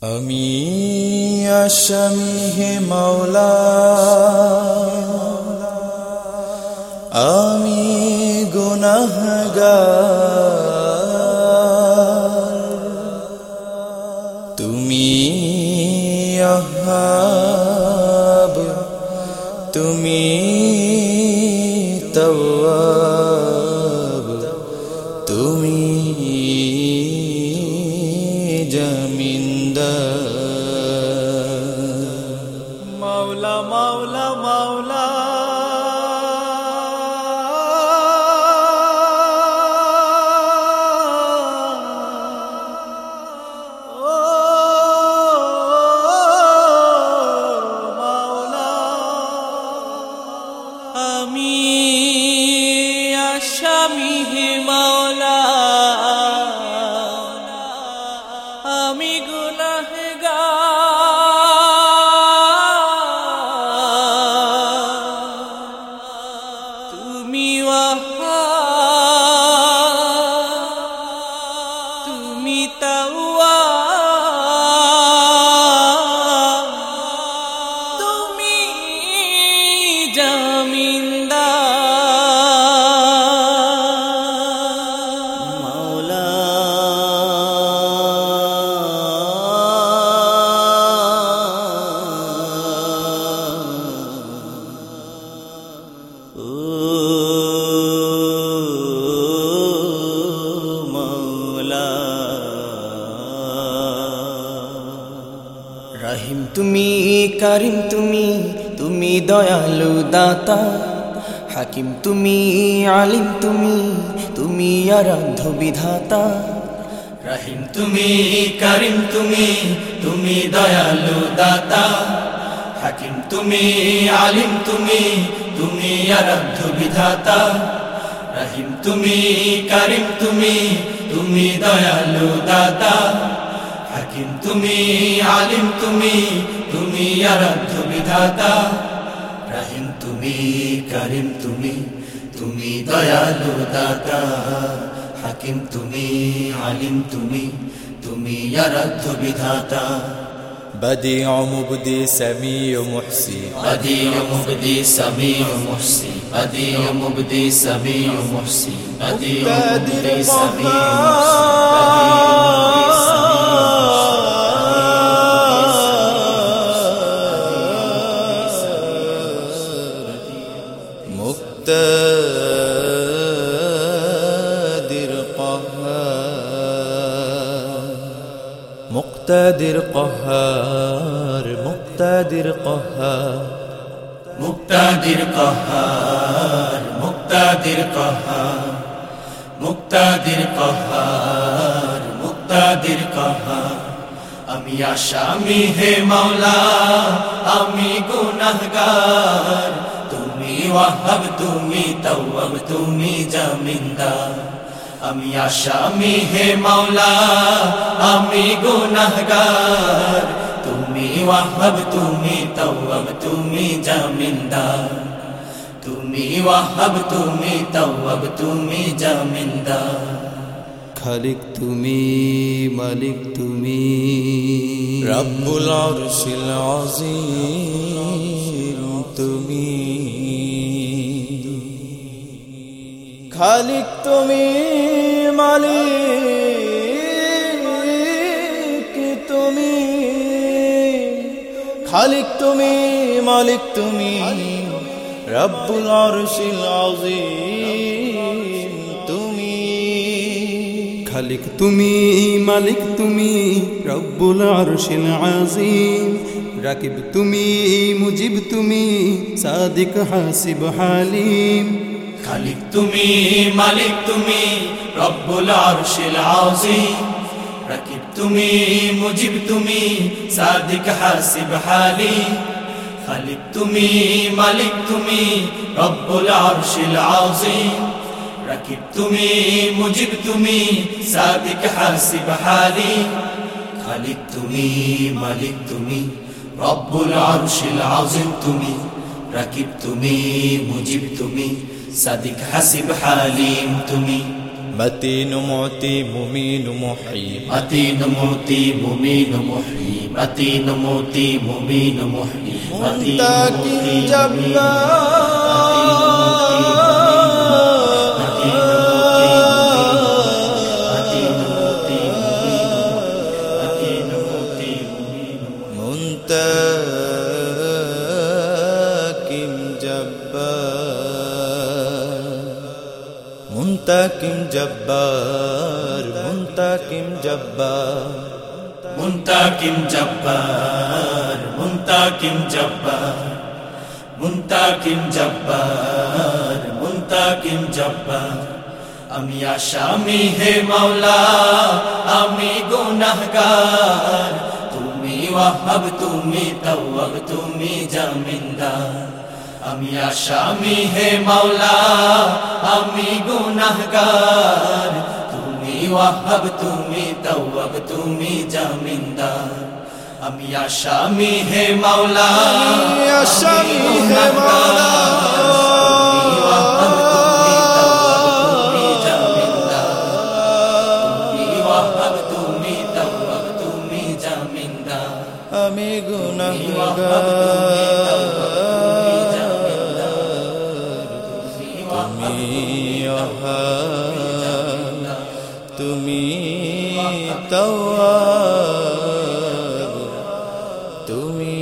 আমি আসামি হে মাওলা। আমি গুনাহগার। তুমি আহাব তুমি তওয়াব। মাওলা মাওলা তুমি তাওয়া তুমি, কারিম তুমি তুমি দয়ালু দাতা। হাকিম তুমি, আলিম তুমি তুমি আরাধ্য বিধাতা। রাহিম তুমি, কারিম তুমি তুমি দয়ালু দাতা। হাকিম তুমি, আলিম তুমি তুমি আরাধ্য বিধাতা। রাহিম তুমি, কারিম তুমি তুমি দয়ালু দাতা। হাকিম তুমি আলিম তুমি তুমি আরাধ্য বিধাতা রাহিম তুমি করিম তুমি তুমি দয়ালু দাতা হাকিম তুমি আলিম তুমি তুমি আরাধ্য বিধাতা بديع مبدي سميع محسي بديع مبدي سميع محسن بديع مبدي سميع محسن بديع مبدي سميع مقتدر মুক্তাদির কহার মুক্তাদির কহার। মুক্তাদির কহার মুক্তাদির কহার। মুক্তাদির কহার মুক্তাদির কহার। আমি আসামি হে মাওলা, আমি গুণগার তুমি ওয়াহাব, তুমি তাওয়াব, তুমি জামিনদার। আমি আসামি হে মাওলা আমি গুনাহগার। তুমি ওয়াহাব তুমি তাওয়াব তুমি জামিনদার। তুমি ওয়াহাব তুমি তাওয়াব তুমি জামিনদার। খালিক তুমি মালিক তুমি। রব্বুল আরশিল আজিম তুমি খালিক তুমি মালিক তুমি। খালিক তুমি মালিক তুমি। রব্বুল আরশিল আজিম তুমি। খালিক তুমি মালিক তুমি। রব্বুল আরশিল আজিম রাকিব তুমি, মুজিব তুমি। সাদিক হাসিব হালিম। খালিক তুমি, মালিক তুমি, রব্বুল আরশিল আজিম রাকিব তুমি, মুজিব তুমি, সাদিক হাসিব হালিম। খালিক তুমি, মালিক তুমি, রব্বুল আরশিল আজিম রাকিব তুমি, মুজিব তুমি, সাদিক হাসিব হালিম। খালিক তুমি, মালিক তুমি, রব্বুল আরশিল আজিম তুমি। রাকিব তুমি মুজিব তুমি সাদিক হাসিব হালিম তুমি متين معطي ممين محيي متين موتي ممين محيي متين موتي ممين محيي متين منتقم موتي মুন্তাকিম জব্বার মুন্তাকিম জব্বার। মুন্তাকিম জব্বার মুন্তাকিম জব্বার। মুন্তাকিম জব্বার মুন্তাকিম জব্বার। আমি আসামি হে মাওলা, আমি গুনাহগার। তুমি ওয়াহাব, তুমি তাওয়াব, তুমি জামিনদার। আমি আসামি হে মাওলা আমি গুনাহগার তুমি ওয়াহাব তুমি তাওয়াব তুমি জামিনদার আমি আসামি হে মাওলা আমি আসামি হে মাওলা। তওয়াব তুমি